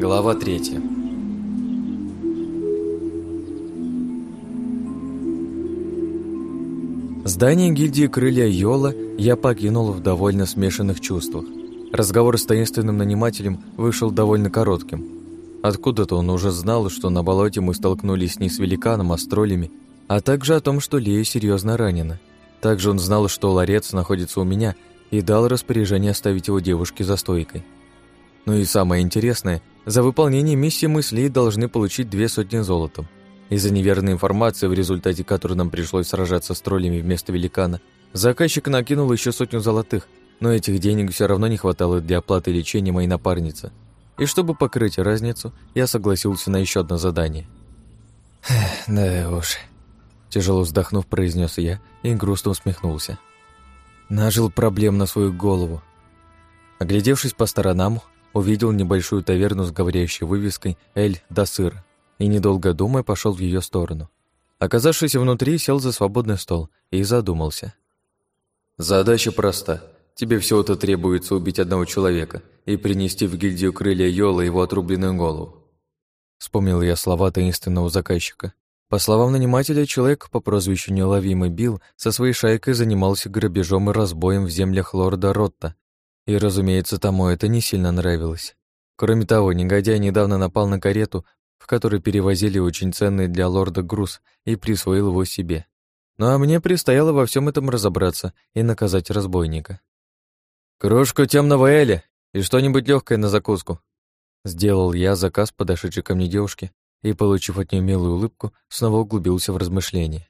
Глава третья. Здание гильдии Крылья Йола я покинул в довольно смешанных чувствах. Разговор с таинственным нанимателем вышел довольно коротким. Откуда-то он уже знал, что на болоте мы столкнулись не с великаном, а с троллями, а также о том, что Лея серьезно ранена. Также он знал, что ларец находится у меня и дал распоряжение оставить его девушке за стойкой. Ну и самое интересное, за выполнение миссии мы с должны получить две сотни золотом. Из-за неверной информации, в результате которой нам пришлось сражаться с троллями вместо великана, заказчик накинул еще сотню золотых, но этих денег все равно не хватало для оплаты лечения моей напарницы. И чтобы покрыть разницу, я согласился на еще одно задание. «Да уж», – тяжело вздохнув, произнес я и грустно усмехнулся. Нажил проблем на свою голову. Оглядевшись по сторонам, увидел небольшую таверну с говорящей вывеской «Эль Дасыр» и, недолго думая, пошел в ее сторону. Оказавшись внутри, сел за свободный стол и задумался. «Задача проста. Тебе всего-то требуется убить одного человека и принести в гильдию крылья Йола его отрубленную голову». Вспомнил я слова таинственного заказчика. По словам нанимателя, человек по прозвищу Неуловимый Билл со своей шайкой занимался грабежом и разбоем в землях лорда Ротта, и, разумеется, тому это не сильно нравилось. Кроме того, негодяй недавно напал на карету, в которой перевозили очень ценный для лорда груз, и присвоил его себе. Ну а мне предстояло во всем этом разобраться и наказать разбойника. «Кружку темного эля и что-нибудь легкое на закуску», Сделал я заказ подошедшей ко мне девушке и, получив от нее милую улыбку, снова углубился в размышления.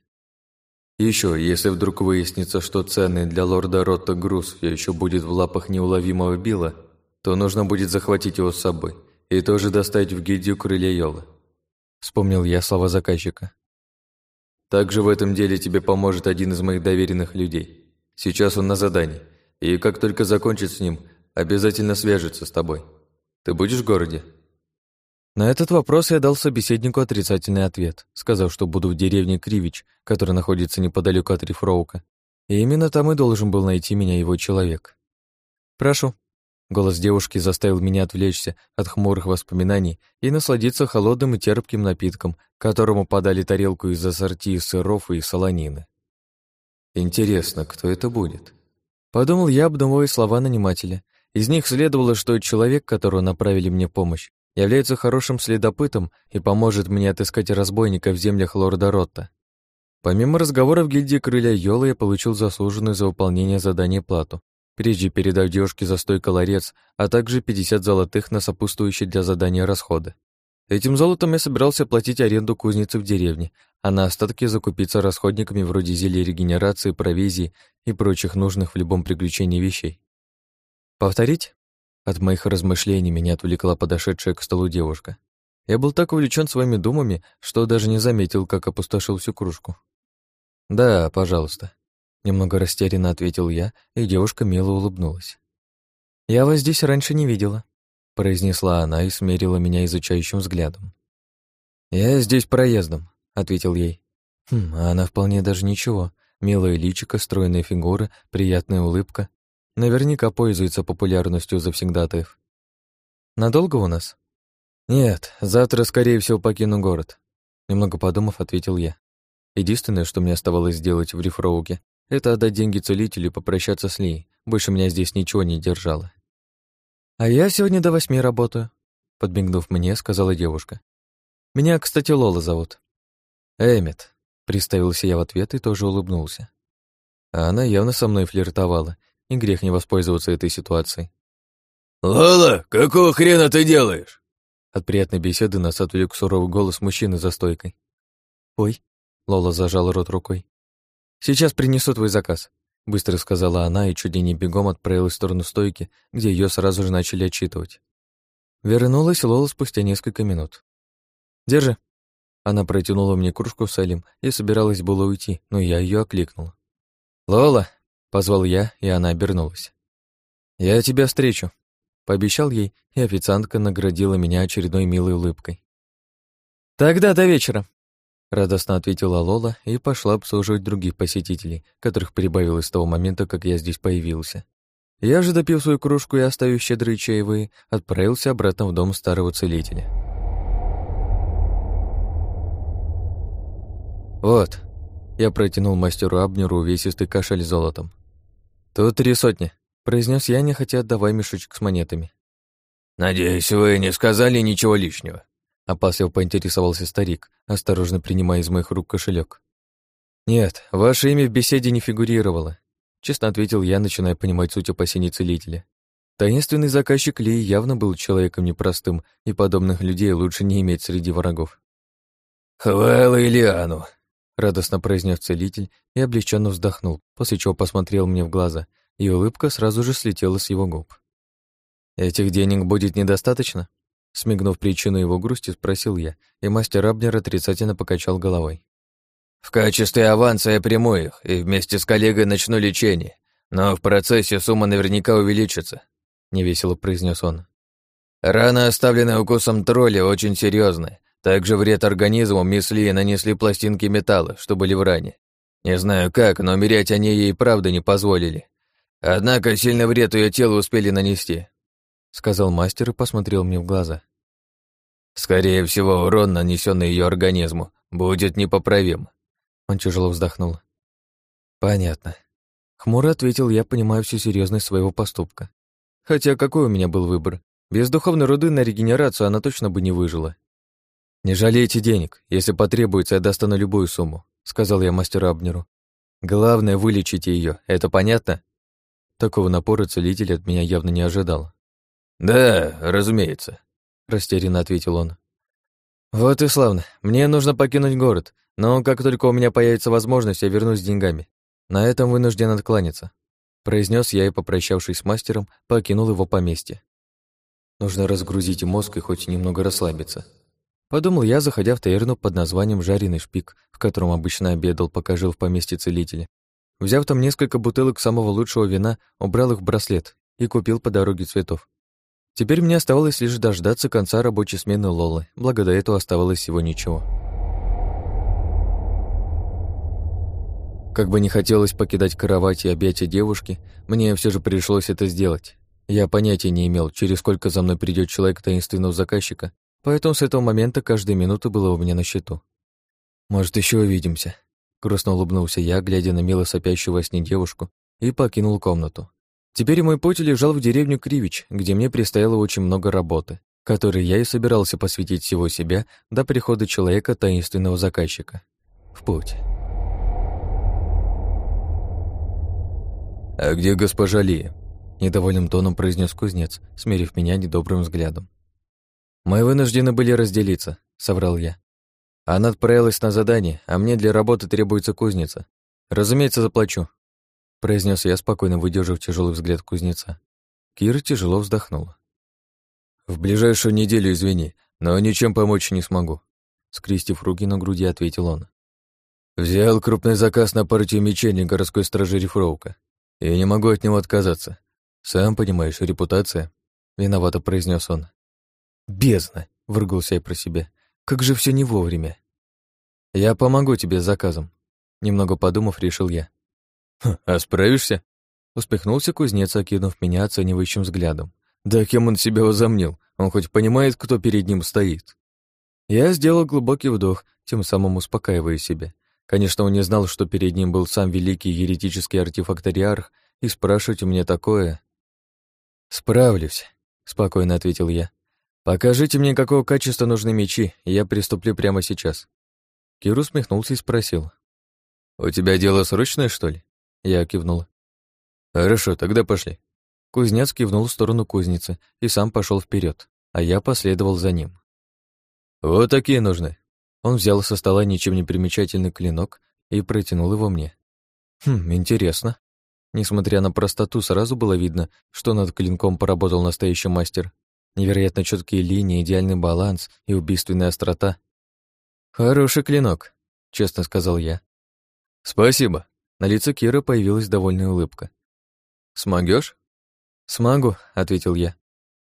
Еще, если вдруг выяснится, что ценный для лорда Ротта груз еще будет в лапах неуловимого Билла, то нужно будет захватить его с собой и тоже доставить в гильдию крылья Йола. Вспомнил я слова заказчика. Также в этом деле тебе поможет один из моих доверенных людей. Сейчас он на задании, и как только закончит с ним, обязательно свяжется с тобой. Ты будешь в городе? На этот вопрос я дал собеседнику отрицательный ответ, сказав, что буду в деревне Кривич, которая находится неподалеку от Рифроука. И именно там и должен был найти меня его человек. «Прошу». Голос девушки заставил меня отвлечься от хмурых воспоминаний и насладиться холодным и терпким напитком, которому подали тарелку из ассорти сыров и солонины. «Интересно, кто это будет?» Подумал я, обдумывая слова нанимателя. Из них следовало, что человек, которого направили мне помощь, является хорошим следопытом и поможет мне отыскать разбойника в землях лорда Ротта. Помимо разговора в гильдии Крылья Йола я получил заслуженную за выполнение задания плату, прежде передав девушке за стойко ларец, а также 50 золотых на сопутствующие для задания расходы. Этим золотом я собирался платить аренду кузницы в деревне, а на остатки закупиться расходниками вроде зелья регенерации, провизии и прочих нужных в любом приключении вещей. «Повторить?» От моих размышлений меня отвлекла подошедшая к столу девушка. Я был так увлечен своими думами, что даже не заметил, как опустошил всю кружку. «Да, пожалуйста», — немного растерянно ответил я, и девушка мило улыбнулась. «Я вас здесь раньше не видела», — произнесла она и смерила меня изучающим взглядом. «Я здесь проездом», — ответил ей. «Хм, а она вполне даже ничего. Милая личико, стройная фигура, приятная улыбка. Наверняка пользуется популярностью завсегдатаев. Надолго у нас? Нет, завтра, скорее всего, покину город. Немного подумав, ответил я. Единственное, что мне оставалось сделать в Рифроуге, это отдать деньги целителю и попрощаться с Ли. Больше меня здесь ничего не держало. «А я сегодня до восьми работаю», — подмигнув мне, сказала девушка. «Меня, кстати, Лола зовут». «Эммет», — приставился я в ответ и тоже улыбнулся. А она явно со мной флиртовала и грех не воспользоваться этой ситуацией. «Лола, какого хрена ты делаешь?» От приятной беседы нас отвлек суровый голос мужчины за стойкой. «Ой», — Лола зажала рот рукой. «Сейчас принесу твой заказ», — быстро сказала она и чуть ли не бегом отправилась в сторону стойки, где ее сразу же начали отчитывать. Вернулась Лола спустя несколько минут. «Держи». Она протянула мне кружку с Элем и собиралась было уйти, но я ее окликнул. «Лола, Позвал я, и она обернулась. «Я тебя встречу», — пообещал ей, и официантка наградила меня очередной милой улыбкой. «Тогда до вечера», — радостно ответила Лола и пошла обслуживать других посетителей, которых прибавилось с того момента, как я здесь появился. Я же, допив свою кружку и оставив щедрые чаевые, отправился обратно в дом старого целителя. «Вот», — я протянул мастеру Абнеру увесистый кошель золотом. «Тут три сотни», — произнес я, не хотя отдавая мешочек с монетами. «Надеюсь, вы не сказали ничего лишнего?» — опасливо поинтересовался старик, осторожно принимая из моих рук кошелек. «Нет, ваше имя в беседе не фигурировало», — честно ответил я, начиная понимать суть опасений целителя. Таинственный заказчик Ли явно был человеком непростым, и подобных людей лучше не иметь среди врагов. «Хвала Ильяну!» — радостно произнес целитель и облегченно вздохнул, после чего посмотрел мне в глаза, и улыбка сразу же слетела с его губ. «Этих денег будет недостаточно?» Смигнув причину его грусти, спросил я, и мастер Абнер отрицательно покачал головой. «В качестве аванса я приму их и вместе с коллегой начну лечение, но в процессе сумма наверняка увеличится», — невесело произнес он. «Рана, оставленная укусом тролля, очень серьезная. Также вред организму мисс Ли нанесли пластинки металла, что были в ране. Не знаю как, но умереть они ей правда не позволили. Однако сильный вред ее телу успели нанести. — сказал мастер и посмотрел мне в глаза. «Скорее всего, урон, нанесенный ее организму, будет непоправим». Он тяжело вздохнул. «Понятно». Хмуро ответил я, понимая всю серьезность своего поступка. Хотя какой у меня был выбор? Без духовной руды на регенерацию она точно бы не выжила. «Не жалейте денег. Если потребуется, я достану любую сумму», — сказал я мастеру Абнеру. «Главное, вылечите ее. Это понятно?» Такого напора целитель от меня явно не ожидал. «Да, разумеется», — растерянно ответил он. «Вот и славно. Мне нужно покинуть город, но как только у меня появится возможность, я вернусь с деньгами. На этом вынужден откланяться», — произнес я и, попрощавшись с мастером, покинул его поместье. Нужно разгрузить мозг и хоть немного расслабиться. Подумал я, заходя в таверну под названием «Жареный шпик», в котором обычно обедал, пока жил в поместье целителя. Взяв там несколько бутылок самого лучшего вина, убрал их в браслет и купил по дороге цветов. Теперь мне оставалось лишь дождаться конца рабочей смены Лолы, благо до этого оставалось всего ничего. Как бы не хотелось покидать кровать и объятия девушки, мне все же пришлось это сделать. Я понятия не имел, через сколько за мной придет человек таинственного заказчика, поэтому с этого момента каждая минута была у меня на счету. «Может, еще увидимся», — грустно улыбнулся я, глядя на мило сопящую во сне девушку, и покинул комнату. Теперь мой путь лежал в деревню Кривич, где мне предстояло очень много работы, которой я и собирался посвятить всего себя до прихода человека таинственного заказчика. В путь. «А где госпожа Ли?» — недовольным тоном произнес кузнец, смерив меня недобрым взглядом. «Мы вынуждены были разделиться», — соврал я. «Она отправилась на задание, а мне для работы требуется кузница. Разумеется, заплачу произнес я, спокойно выдержав тяжелый взгляд кузнеца. Кира тяжело вздохнула. «В ближайшую неделю извини, но ничем помочь не смогу», скрестив руки на груди, ответил он. «Взял крупный заказ на партию мечей городской стражи Рифроука, и не могу от него отказаться. Сам понимаешь, репутация», — виновато произнес он. «Бездна!» — выругался я про себя. «Как же все не вовремя!» «Я помогу тебе с заказом», — немного подумав, решил я. «А справишься?» Успехнулся кузнец, окинув меня оценивающим взглядом. «Да кем он себя возомнил? Он хоть понимает, кто перед ним стоит?» Я сделал глубокий вдох, тем самым успокаивая себя. Конечно, он не знал, что перед ним был сам великий еретический артефакториарх, и спрашивать у меня такое... «Справлюсь», — спокойно ответил я. «Покажите мне, какого качества нужны мечи, и я приступлю прямо сейчас». Кир усмехнулся и спросил. «У тебя дело срочное, что ли?» Я кивнул. «Хорошо, тогда пошли». Кузнец кивнул в сторону кузницы и сам пошел вперед, а я последовал за ним. «Вот такие нужны». Он взял со стола ничем не примечательный клинок и протянул его мне. Хм, интересно. Несмотря на простоту, сразу было видно, что над клинком поработал настоящий мастер. Невероятно четкие линии, идеальный баланс и убийственная острота. «Хороший клинок», — честно сказал я. «Спасибо», на лице Киры появилась довольная улыбка. «Смогёшь?» «Смогу», — ответил я.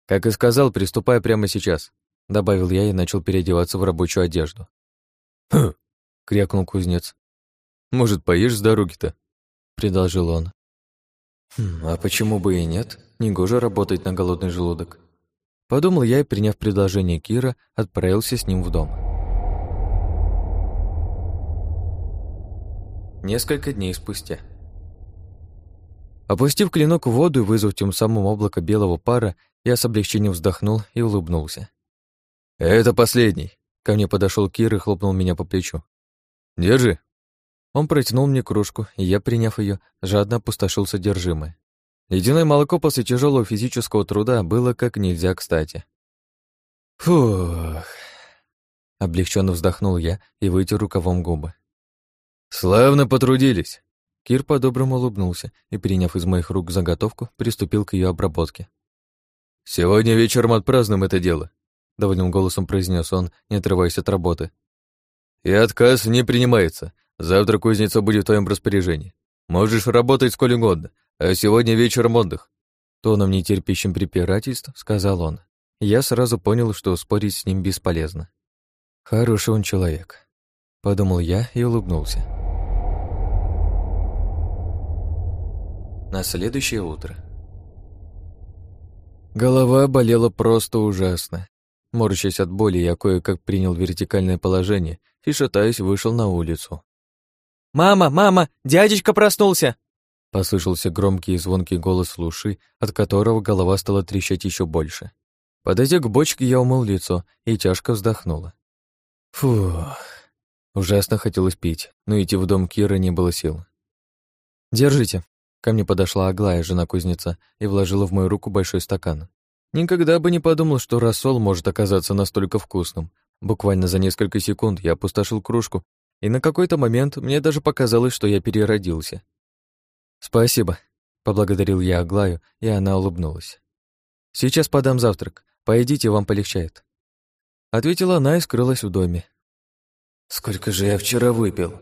«Как и сказал, приступай прямо сейчас», — добавил я и начал переодеваться в рабочую одежду. «Хм!» — крякнул кузнец. «Может, поешь с дороги-то?» — предложил он. Хм, а почему бы и нет? Негоже работать на голодный желудок. Подумал я и, приняв предложение Кира, отправился с ним в дом. Несколько дней спустя. Опустив клинок в воду и вызвав тем самым облако белого пара, я с облегчением вздохнул и улыбнулся. «Это последний!» Ко мне подошел Кир и хлопнул меня по плечу. «Держи!» Он протянул мне кружку, и я, приняв ее, жадно опустошил содержимое. Ледяное молоко после тяжелого физического труда было как нельзя кстати. Фух. Облегченно вздохнул я и вытер рукавом губы. Славно потрудились. Кир по-доброму улыбнулся и, приняв из моих рук заготовку, приступил к ее обработке. «Сегодня вечером отпразднуем это дело», — довольным голосом произнес он, не отрываясь от работы. «И отказ не принимается. Завтра кузница будет в твоем распоряжении. Можешь работать сколь угодно, а сегодня вечером отдых». Тоном нетерпящим препирательств сказал он. Я сразу понял, что спорить с ним бесполезно. «Хороший он человек», — подумал я и улыбнулся. На следующее утро. Голова болела просто ужасно. Морщась от боли, я кое-как принял вертикальное положение и, шатаясь, вышел на улицу. «Мама, мама, дядечка проснулся!» Послышался громкий и звонкий голос Луши, от которого голова стала трещать еще больше. Подойдя к бочке, я умыл лицо и тяжко вздохнула. Фух, ужасно хотелось пить, но идти в дом Кира не было сил. «Держите». Ко мне подошла Аглая, жена кузнеца, и вложила в мою руку большой стакан. Никогда бы не подумал, что рассол может оказаться настолько вкусным. Буквально за несколько секунд я опустошил кружку и на какой-то момент мне даже показалось, что я переродился. «Спасибо», — поблагодарил я Аглаю, и она улыбнулась. «Сейчас подам завтрак. Поедите, вам полегчает». Ответила она и скрылась в доме. «Сколько же я вчера выпил?»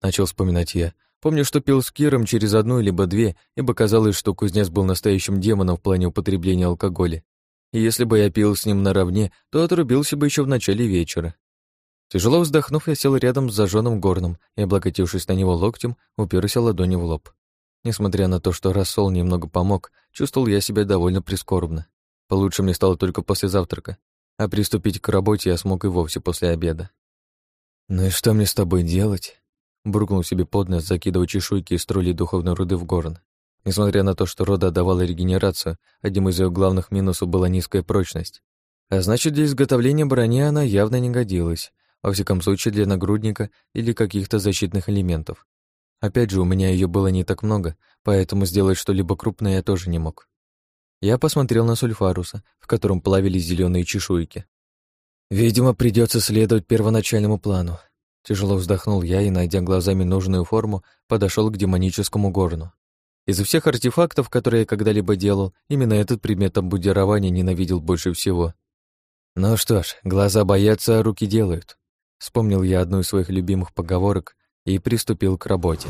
Начал вспоминать я. Помню, что пил с Киром через одну либо две, ибо казалось, что кузнец был настоящим демоном в плане употребления алкоголя. И если бы я пил с ним наравне, то отрубился бы еще в начале вечера. Тяжело вздохнув, я сел рядом с зажженным горном и, облокотившись на него локтем, уперся ладонью в лоб. Несмотря на то, что рассол немного помог, чувствовал я себя довольно прискорбно. Получше мне стало только после завтрака, а приступить к работе я смог и вовсе после обеда. «Ну и что мне с тобой делать?» Буркнул себе под нос, закидывая чешуйки и струли духовной руды в горн. Несмотря на то, что рода давала регенерацию, одним из ее главных минусов была низкая прочность. А значит, для изготовления брони она явно не годилась, во всяком случае для нагрудника или каких-то защитных элементов. Опять же, у меня ее было не так много, поэтому сделать что-либо крупное я тоже не мог. Я посмотрел на сульфаруса, в котором плавились зеленые чешуйки. Видимо, придется следовать первоначальному плану. Тяжело вздохнул я и, найдя глазами нужную форму, подошел к демоническому горну. Из всех артефактов, которые я когда-либо делал, именно этот предмет обмундирования ненавидел больше всего. Ну что ж, глаза боятся, а руки делают. Вспомнил я одну из своих любимых поговорок и приступил к работе.